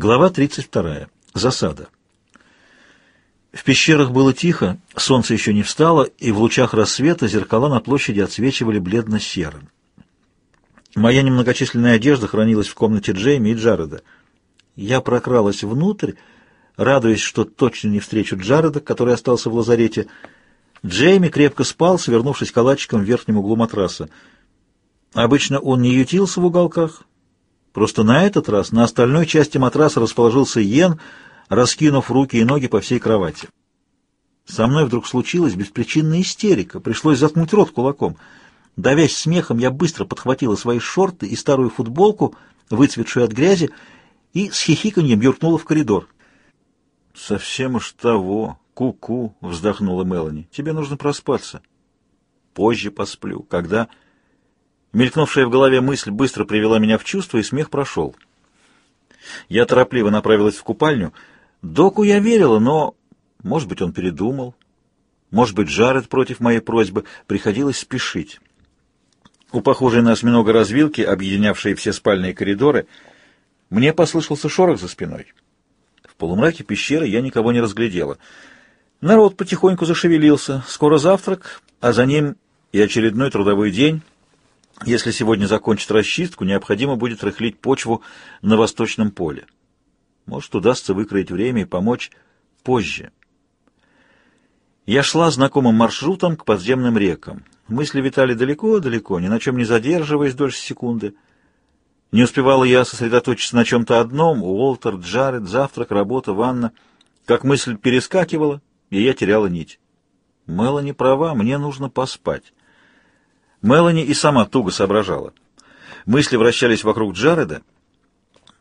Глава 32. Засада. В пещерах было тихо, солнце еще не встало, и в лучах рассвета зеркала на площади отсвечивали бледно-серым. Моя немногочисленная одежда хранилась в комнате Джейми и Джареда. Я прокралась внутрь, радуясь, что точно не встречу Джареда, который остался в лазарете. Джейми крепко спал, свернувшись калачиком в верхнем углу матраса. Обычно он не ютился в уголках, Просто на этот раз на остальной части матраса расположился Йен, раскинув руки и ноги по всей кровати. Со мной вдруг случилась беспричинная истерика, пришлось заткнуть рот кулаком. Давясь смехом, я быстро подхватила свои шорты и старую футболку, выцветшую от грязи, и с хихиканьем юркнула в коридор. «Совсем уж того, ку-ку», — вздохнула Мелани. «Тебе нужно проспаться». «Позже посплю. Когда...» Мелькнувшая в голове мысль быстро привела меня в чувство, и смех прошел. Я торопливо направилась в купальню. Доку я верила, но, может быть, он передумал. Может быть, Джаред против моей просьбы. Приходилось спешить. У похожей на осьминога развилки, объединявшей все спальные коридоры, мне послышался шорох за спиной. В полумраке пещеры я никого не разглядела. Народ потихоньку зашевелился. Скоро завтрак, а за ним и очередной трудовой день — если сегодня закончить расчистку, необходимо будет рыхлить почву на восточном поле. Может, удастся выкроить время и помочь позже. Я шла знакомым маршрутом к подземным рекам. Мысли витали далеко-далеко, ни на чем не задерживаясь дольше секунды. Не успевала я сосредоточиться на чем-то одном — Уолтер, Джаред, завтрак, работа, ванна. Как мысль перескакивала, и я теряла нить. Мелани права, мне нужно поспать. Мелани и сама туго соображала. Мысли вращались вокруг Джареда,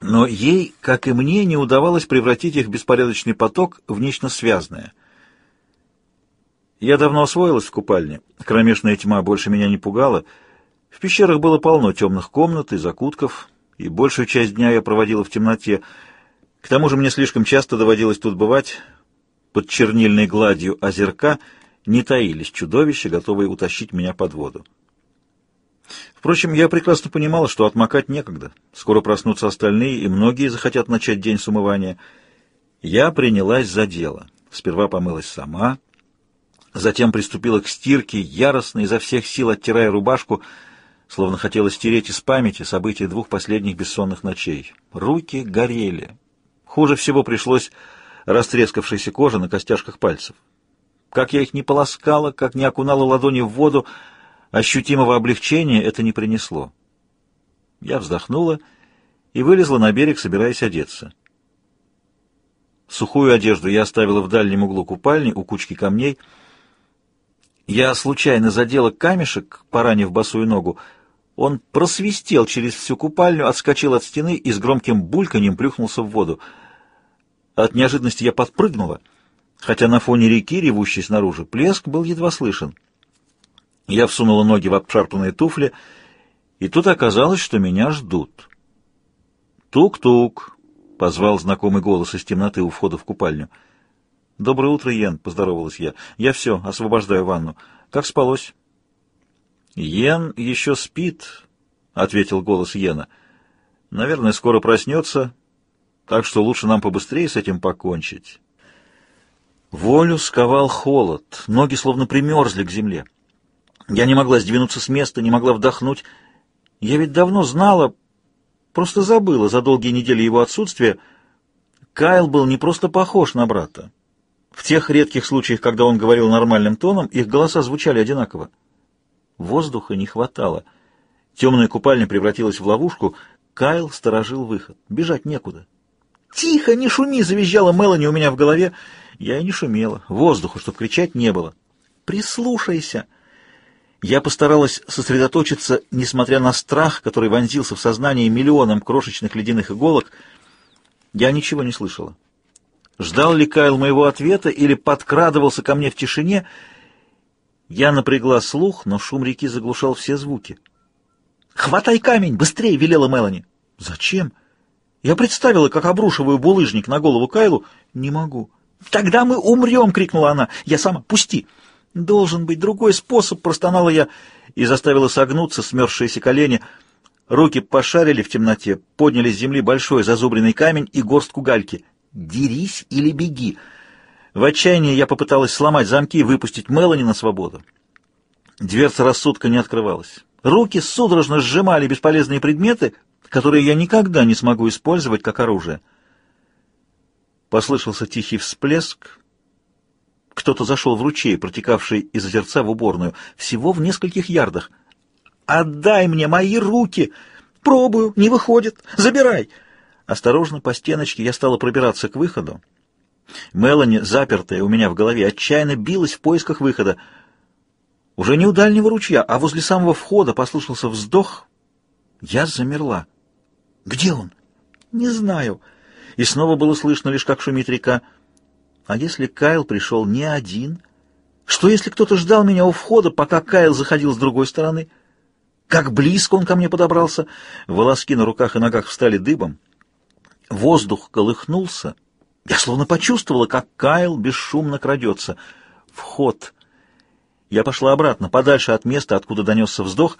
но ей, как и мне, не удавалось превратить их беспорядочный поток в нечто связанное. Я давно освоилась в купальне. Кромешная тьма больше меня не пугала. В пещерах было полно темных комнат и закутков, и большую часть дня я проводила в темноте. К тому же мне слишком часто доводилось тут бывать. Под чернильной гладью озерка не таились чудовища, готовые утащить меня под воду. Впрочем, я прекрасно понимала, что отмокать некогда. Скоро проснутся остальные, и многие захотят начать день с умывания. Я принялась за дело. Сперва помылась сама, затем приступила к стирке, яростно изо всех сил оттирая рубашку, словно хотела стереть из памяти события двух последних бессонных ночей. Руки горели. Хуже всего пришлось растрескавшейся кожа на костяшках пальцев. Как я их не полоскала, как не окунала ладони в воду, Ощутимого облегчения это не принесло. Я вздохнула и вылезла на берег, собираясь одеться. Сухую одежду я оставила в дальнем углу купальни у кучки камней. Я случайно задела камешек, поранив босую ногу. Он просвистел через всю купальню, отскочил от стены и с громким бульканьем плюхнулся в воду. От неожиданности я подпрыгнула, хотя на фоне реки, ревущей снаружи, плеск был едва слышен. Я всунула ноги в обшарпанные туфли, и тут оказалось, что меня ждут. «Тук-тук!» — позвал знакомый голос из темноты у входа в купальню. «Доброе утро, Йен!» — поздоровалась я. «Я все, освобождаю ванну. Как спалось?» «Йен еще спит», — ответил голос Йена. «Наверное, скоро проснется, так что лучше нам побыстрее с этим покончить». Волю сковал холод, ноги словно примерзли к земле. Я не могла сдвинуться с места, не могла вдохнуть. Я ведь давно знала, просто забыла за долгие недели его отсутствия. Кайл был не просто похож на брата. В тех редких случаях, когда он говорил нормальным тоном, их голоса звучали одинаково. Воздуха не хватало. Темная купальня превратилась в ловушку. Кайл сторожил выход. Бежать некуда. «Тихо, не шуми!» — завизжала Мелани у меня в голове. Я и не шумела. Воздуха, чтобы кричать, не было. «Прислушайся!» Я постаралась сосредоточиться, несмотря на страх, который вонзился в сознание миллионом крошечных ледяных иголок. Я ничего не слышала. Ждал ли Кайл моего ответа или подкрадывался ко мне в тишине? Я напрягла слух, но шум реки заглушал все звуки. «Хватай камень! Быстрее!» — велела Мелани. «Зачем?» Я представила, как обрушиваю булыжник на голову Кайлу. «Не могу». «Тогда мы умрем!» — крикнула она. «Я сама. Пусти!» «Должен быть другой способ», — простонала я и заставила согнуться смерзшиеся колени. Руки пошарили в темноте, подняли с земли большой зазубренный камень и горстку гальки. «Дерись или беги!» В отчаянии я попыталась сломать замки и выпустить Мелани на свободу. Дверца рассудка не открывалась. Руки судорожно сжимали бесполезные предметы, которые я никогда не смогу использовать как оружие. Послышался тихий всплеск. Кто-то зашел в ручей, протекавший из озерца в уборную, всего в нескольких ярдах. «Отдай мне мои руки!» «Пробую, не выходит. Забирай!» Осторожно, по стеночке я стала пробираться к выходу. Мелани, запертая у меня в голове, отчаянно билась в поисках выхода. Уже не у дальнего ручья, а возле самого входа послышался вздох. Я замерла. «Где он?» «Не знаю». И снова было слышно лишь, как шумит река. А если Кайл пришел не один? Что, если кто-то ждал меня у входа, пока Кайл заходил с другой стороны? Как близко он ко мне подобрался! Волоски на руках и ногах встали дыбом. Воздух колыхнулся. Я словно почувствовала, как Кайл бесшумно крадется. Вход. Я пошла обратно, подальше от места, откуда донесся вздох.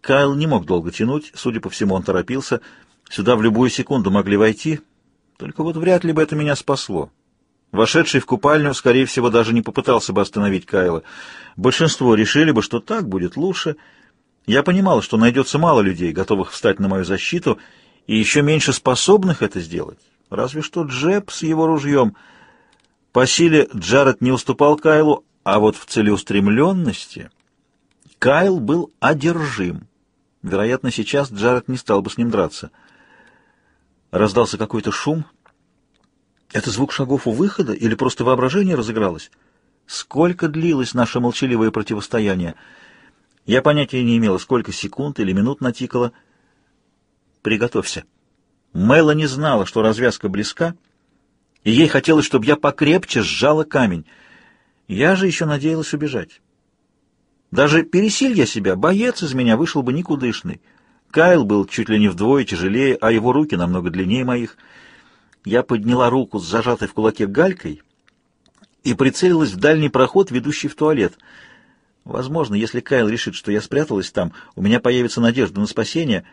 Кайл не мог долго тянуть, судя по всему, он торопился. Сюда в любую секунду могли войти, только вот вряд ли бы это меня спасло. Вошедший в купальню, скорее всего, даже не попытался бы остановить Кайла. Большинство решили бы, что так будет лучше. Я понимал, что найдется мало людей, готовых встать на мою защиту, и еще меньше способных это сделать. Разве что Джеб с его ружьем. По силе Джаред не уступал Кайлу, а вот в целеустремленности Кайл был одержим. Вероятно, сейчас Джаред не стал бы с ним драться. Раздался какой-то шум. Это звук шагов у выхода или просто воображение разыгралось? Сколько длилось наше молчаливое противостояние? Я понятия не имела, сколько секунд или минут натикало. Приготовься. Мэла не знала, что развязка близка, и ей хотелось, чтобы я покрепче сжала камень — я же еще надеялась убежать. Даже пересиль я себя, боец из меня вышел бы никудышный. Кайл был чуть ли не вдвое тяжелее, а его руки намного длиннее моих. Я подняла руку с зажатой в кулаке галькой и прицелилась в дальний проход, ведущий в туалет. Возможно, если Кайл решит, что я спряталась там, у меня появится надежда на спасение.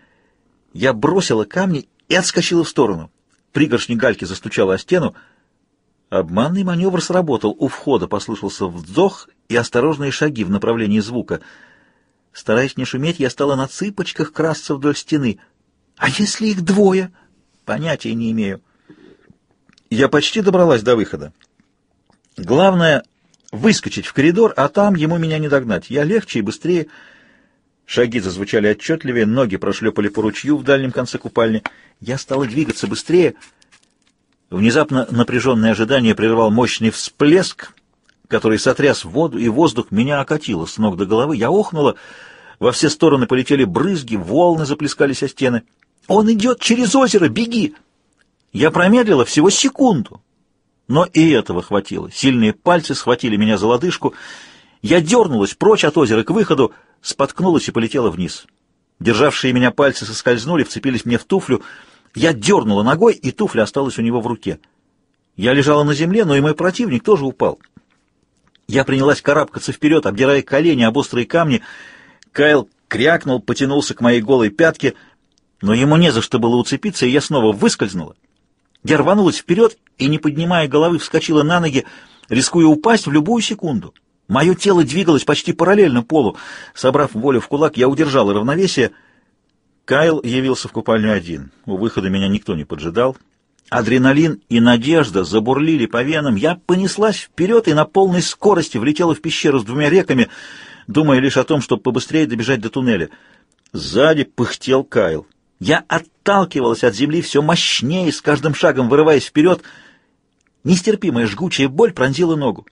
Я бросила камни и отскочила в сторону. Пригоршни гальки застучала о стену, Обманный маневр сработал. У входа послышался вздох и осторожные шаги в направлении звука. Стараясь не шуметь, я стала на цыпочках красться вдоль стены. А если их двое? Понятия не имею. Я почти добралась до выхода. Главное — выскочить в коридор, а там ему меня не догнать. Я легче и быстрее. Шаги зазвучали отчетливее, ноги прошлепали по ручью в дальнем конце купальни. Я стала двигаться быстрее — Внезапно напряженное ожидание прервал мощный всплеск, который сотряс воду и воздух, меня окатило с ног до головы. Я охнула, во все стороны полетели брызги, волны заплескались о стены. «Он идет через озеро! Беги!» Я промедлила всего секунду, но и этого хватило. Сильные пальцы схватили меня за лодыжку. Я дернулась прочь от озера к выходу, споткнулась и полетела вниз. Державшие меня пальцы соскользнули, вцепились мне в туфлю — я дернула ногой, и туфля осталась у него в руке. Я лежала на земле, но и мой противник тоже упал. Я принялась карабкаться вперед, обдирая колени об острые камни. Кайл крякнул, потянулся к моей голой пятке, но ему не за что было уцепиться, и я снова выскользнула. Я рванулась вперед и, не поднимая головы, вскочила на ноги, рискуя упасть в любую секунду. Мое тело двигалось почти параллельно полу. Собрав волю в кулак, я удержала равновесие — Кайл явился в купальню один. У выхода меня никто не поджидал. Адреналин и надежда забурлили по венам. Я понеслась вперед и на полной скорости влетела в пещеру с двумя реками, думая лишь о том, чтобы побыстрее добежать до туннеля. Сзади пыхтел Кайл. Я отталкивалась от земли все мощнее, с каждым шагом вырываясь вперед. Нестерпимая жгучая боль пронзила ногу.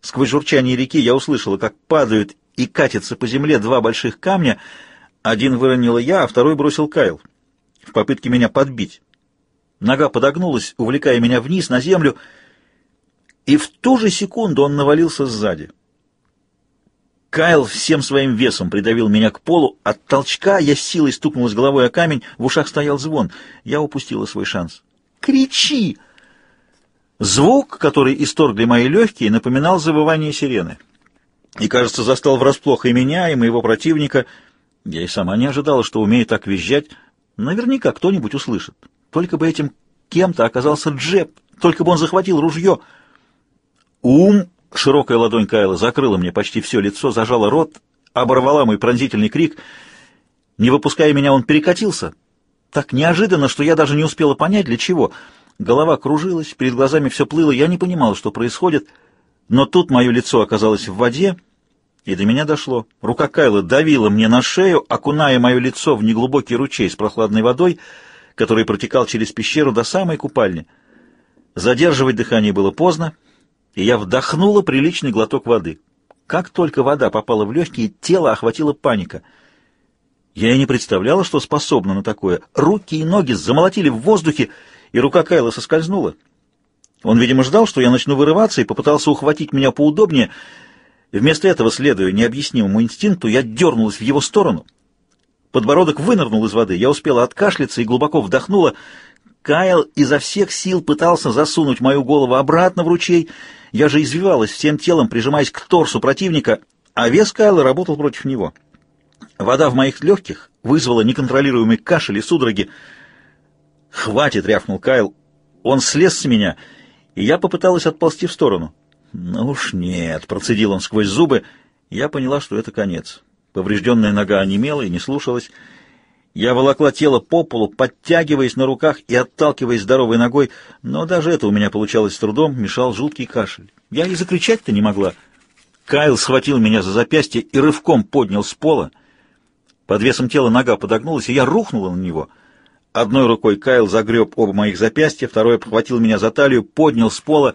Сквозь журчание реки я услышала, как падают и катятся по земле два больших камня — один выронила я, а второй бросил Кайл в попытке меня подбить. Нога подогнулась, увлекая меня вниз, на землю, и в ту же секунду он навалился сзади. Кайл всем своим весом придавил меня к полу. От толчка я силой стукнулась головой о камень, в ушах стоял звон. Я упустила свой шанс. «Кричи!» Звук, который исторгли мои легкие, напоминал завывание сирены. И, кажется, застал врасплох и меня, и моего противника — Я и сама не ожидала, что умею так визжать. Наверняка кто-нибудь услышит. Только бы этим кем-то оказался Джеб, только бы он захватил ружье. Ум, широкая ладонь Кайла закрыла мне почти все лицо, зажала рот, оборвала мой пронзительный крик. Не выпуская меня, он перекатился. Так неожиданно, что я даже не успела понять, для чего. Голова кружилась, перед глазами все плыло, я не понимала, что происходит. Но тут мое лицо оказалось в воде, и до меня дошло. Рука Кайла давила мне на шею, окуная мое лицо в неглубокий ручей с прохладной водой, который протекал через пещеру до самой купальни. Задерживать дыхание было поздно, и я вдохнула приличный глоток воды. Как только вода попала в легкие, тело охватила паника. Я и не представляла, что способна на такое. Руки и ноги замолотили в воздухе, и рука Кайла соскользнула. Он, видимо, ждал, что я начну вырываться, и попытался ухватить меня поудобнее — Вместо этого, следуя необъяснимому инстинкту, я дернулась в его сторону. Подбородок вынырнул из воды, я успела откашляться и глубоко вдохнула. Кайл изо всех сил пытался засунуть мою голову обратно в ручей. Я же извивалась всем телом, прижимаясь к торсу противника, а вес Кайла работал против него. Вода в моих легких вызвала неконтролируемый кашель и судороги. «Хватит!» — рявкнул Кайл. Он слез с меня, и я попыталась отползти в сторону. «Ну уж нет», — процедил он сквозь зубы. Я поняла, что это конец. Поврежденная нога онемела и не слушалась. Я волокла тело по полу, подтягиваясь на руках и отталкиваясь здоровой ногой, но даже это у меня получалось с трудом, мешал жуткий кашель. Я и закричать-то не могла. Кайл схватил меня за запястье и рывком поднял с пола. Под весом тела нога подогнулась, и я рухнула на него. Одной рукой Кайл загреб оба моих запястья, второй обхватил меня за талию, поднял с пола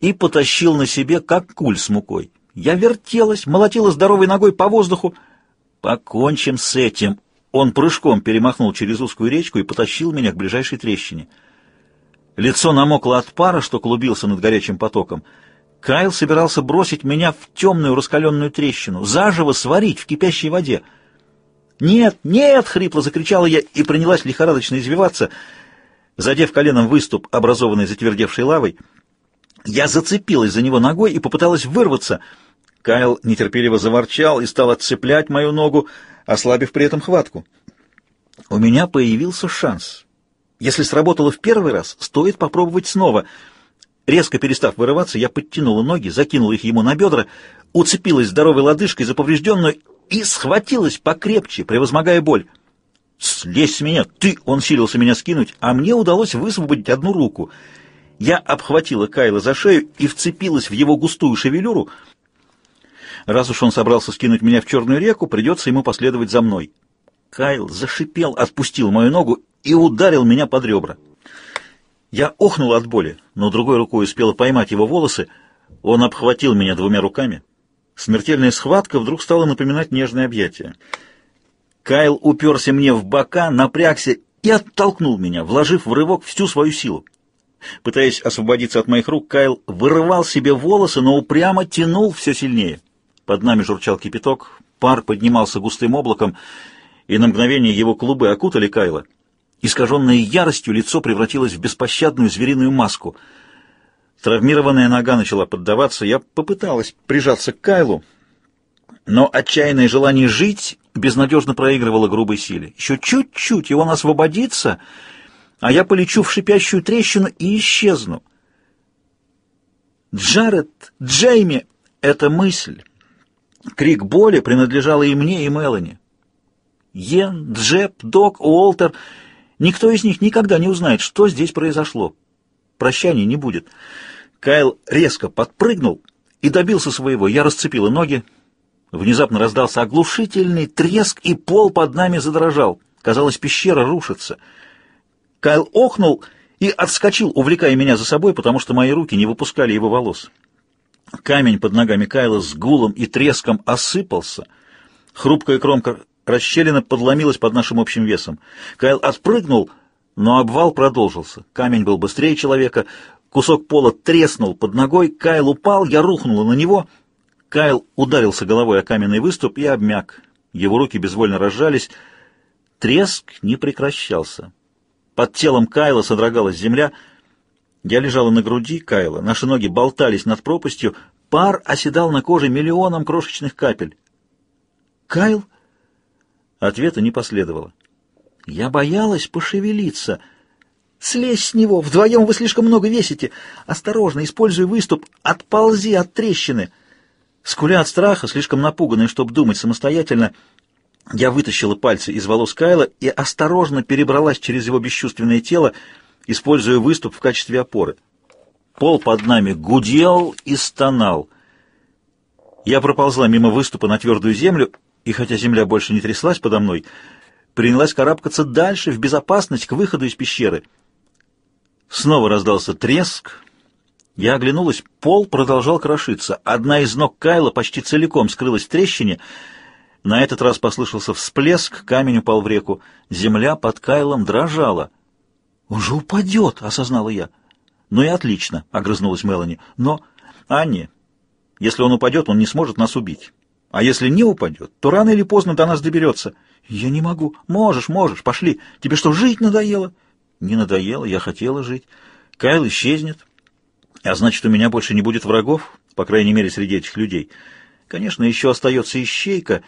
и потащил на себе, как куль с мукой. Я вертелась, молотила здоровой ногой по воздуху. «Покончим с этим!» Он прыжком перемахнул через узкую речку и потащил меня к ближайшей трещине. Лицо намокло от пара, что клубился над горячим потоком. Кайл собирался бросить меня в темную раскаленную трещину, заживо сварить в кипящей воде. «Нет, нет!» — хрипло закричала я и принялась лихорадочно извиваться. Задев коленом выступ, образованный затвердевшей лавой, я зацепилась за него ногой и попыталась вырваться. Кайл нетерпеливо заворчал и стал отцеплять мою ногу, ослабив при этом хватку. У меня появился шанс. Если сработало в первый раз, стоит попробовать снова. Резко перестав вырываться, я подтянула ноги, закинула их ему на бедра, уцепилась здоровой лодыжкой за поврежденную и схватилась покрепче, превозмогая боль. «Слезь с меня! Ты!» — он силился меня скинуть, а мне удалось высвободить одну руку — я обхватила Кайла за шею и вцепилась в его густую шевелюру. Раз уж он собрался скинуть меня в черную реку, придется ему последовать за мной. Кайл зашипел, отпустил мою ногу и ударил меня под ребра. Я охнула от боли, но другой рукой успела поймать его волосы. Он обхватил меня двумя руками. Смертельная схватка вдруг стала напоминать нежное объятие. Кайл уперся мне в бока, напрягся и оттолкнул меня, вложив в рывок всю свою силу. Пытаясь освободиться от моих рук, Кайл вырывал себе волосы, но упрямо тянул все сильнее. Под нами журчал кипяток, пар поднимался густым облаком, и на мгновение его клубы окутали Кайла. Искаженное яростью лицо превратилось в беспощадную звериную маску. Травмированная нога начала поддаваться. Я попыталась прижаться к Кайлу, но отчаянное желание жить безнадежно проигрывало грубой силе. Еще чуть-чуть, и он освободится — а я полечу в шипящую трещину и исчезну. Джаред, Джейми — это мысль. Крик боли принадлежал и мне, и Мелани. Йен, Джеб, Док, Уолтер — никто из них никогда не узнает, что здесь произошло. Прощания не будет. Кайл резко подпрыгнул и добился своего. Я расцепила ноги. Внезапно раздался оглушительный треск, и пол под нами задрожал. Казалось, пещера рушится — Кайл охнул и отскочил, увлекая меня за собой, потому что мои руки не выпускали его волос. Камень под ногами Кайла с гулом и треском осыпался. Хрупкая кромка расщелина подломилась под нашим общим весом. Кайл отпрыгнул, но обвал продолжился. Камень был быстрее человека. Кусок пола треснул под ногой. Кайл упал, я рухнула на него. Кайл ударился головой о каменный выступ и обмяк. Его руки безвольно разжались. Треск не прекращался. Под телом Кайла содрогалась земля. Я лежала на груди Кайла, наши ноги болтались над пропастью, пар оседал на коже миллионом крошечных капель. «Кайл?» Ответа не последовало. Я боялась пошевелиться. Слезь с него, вдвоем вы слишком много весите. Осторожно, используй выступ, отползи от трещины. Скуля от страха, слишком напуганная, чтобы думать самостоятельно, я вытащила пальцы из волос Кайла и осторожно перебралась через его бесчувственное тело, используя выступ в качестве опоры. Пол под нами гудел и стонал. Я проползла мимо выступа на твердую землю, и хотя земля больше не тряслась подо мной, принялась карабкаться дальше, в безопасность, к выходу из пещеры. Снова раздался треск. Я оглянулась, пол продолжал крошиться. Одна из ног Кайла почти целиком скрылась в трещине — на этот раз послышался всплеск, камень упал в реку. Земля под Кайлом дрожала. «Он же упадет!» — осознала я. «Ну и отлично!» — огрызнулась Мелани. «Но, Анни, если он упадет, он не сможет нас убить. А если не упадет, то рано или поздно до нас доберется». «Я не могу». «Можешь, можешь. Пошли. Тебе что, жить надоело?» «Не надоело. Я хотела жить. Кайл исчезнет. А значит, у меня больше не будет врагов, по крайней мере, среди этих людей. Конечно, еще остается ищейка».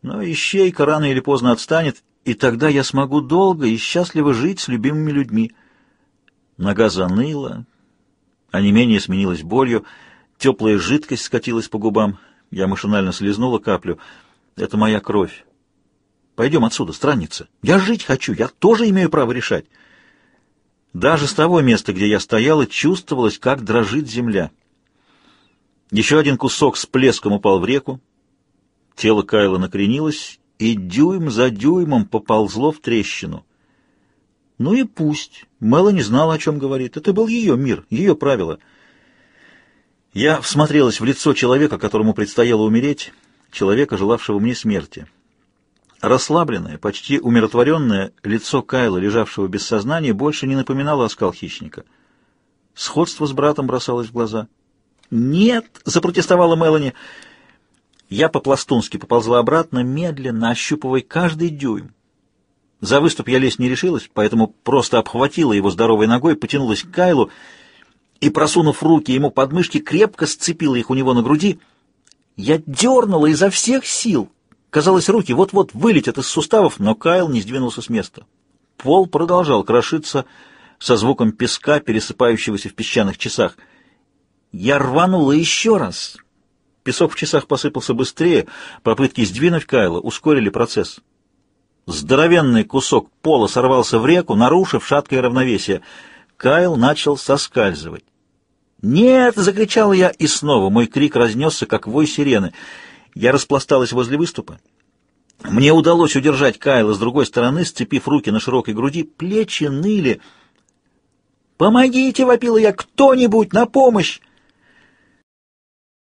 Но ищейка рано или поздно отстанет, и тогда я смогу долго и счастливо жить с любимыми людьми. Нога заныла, а не менее сменилась болью, теплая жидкость скатилась по губам. Я машинально слезнула каплю. Это моя кровь. Пойдем отсюда, странница. Я жить хочу, я тоже имею право решать. Даже с того места, где я стояла, чувствовалось, как дрожит земля. Еще один кусок с плеском упал в реку. Тело Кайла накренилось, и дюйм за дюймом поползло в трещину. Ну и пусть. Мэла не знала, о чем говорит. Это был ее мир, ее правила. Я всмотрелась в лицо человека, которому предстояло умереть, человека, желавшего мне смерти. Расслабленное, почти умиротворенное лицо Кайла, лежавшего без сознания, больше не напоминало оскал хищника. Сходство с братом бросалось в глаза. «Нет!» — запротестовала Мелани — я по-пластунски поползла обратно, медленно, ощупывая каждый дюйм. За выступ я лезть не решилась, поэтому просто обхватила его здоровой ногой, потянулась к Кайлу и, просунув руки ему под мышки, крепко сцепила их у него на груди. Я дернула изо всех сил. Казалось, руки вот-вот вылетят из суставов, но Кайл не сдвинулся с места. Пол продолжал крошиться со звуком песка, пересыпающегося в песчаных часах. Я рванула еще раз — Песок в часах посыпался быстрее, попытки сдвинуть Кайла ускорили процесс. Здоровенный кусок пола сорвался в реку, нарушив шаткое равновесие. Кайл начал соскальзывать. «Нет!» — закричал я, и снова мой крик разнесся, как вой сирены. Я распласталась возле выступа. Мне удалось удержать Кайла с другой стороны, сцепив руки на широкой груди, плечи ныли. «Помогите!» — вопила я. «Кто-нибудь! На помощь!»